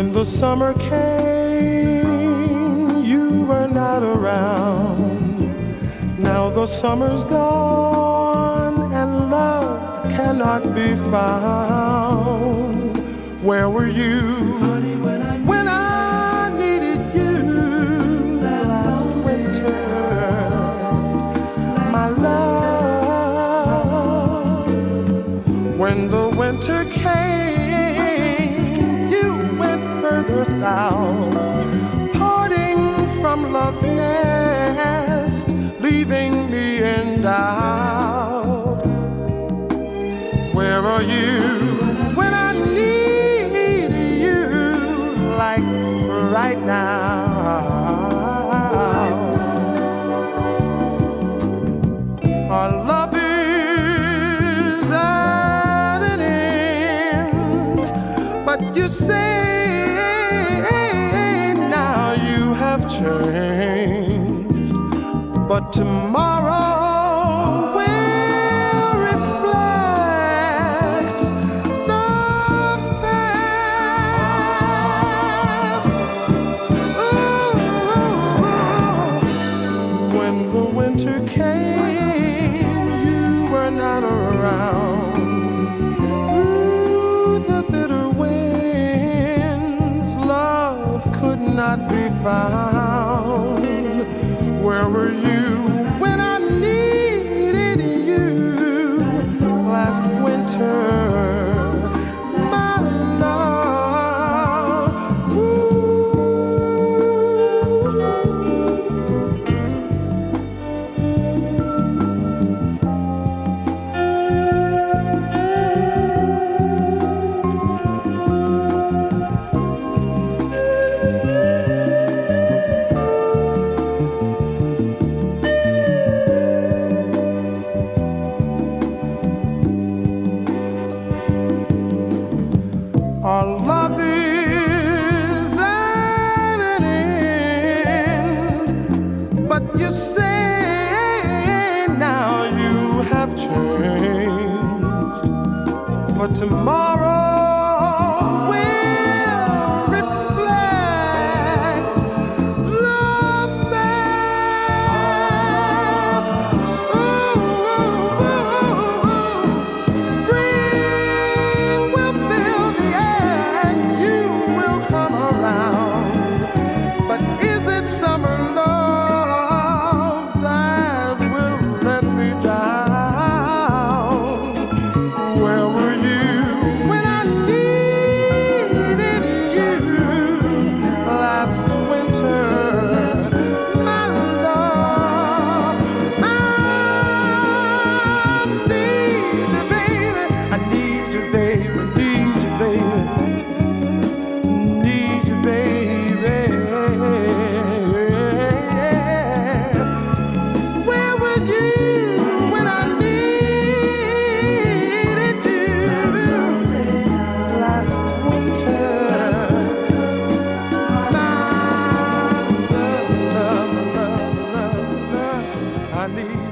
When the summer came, not around. Now the summer's gone and love cannot be found. Where were you when I needed you last winter? My love, when the winter came, you went further south, from love's nest, leaving me in doubt. Where are you when I need you like right now? Our love is at an end, but you say changed. But tomorrow will reflect love's past. Ooh, when the winter came, you were not around. But tomorrow will reflect love's spring will fill the air and you will come around. But is it summer love that will let me down? Where I need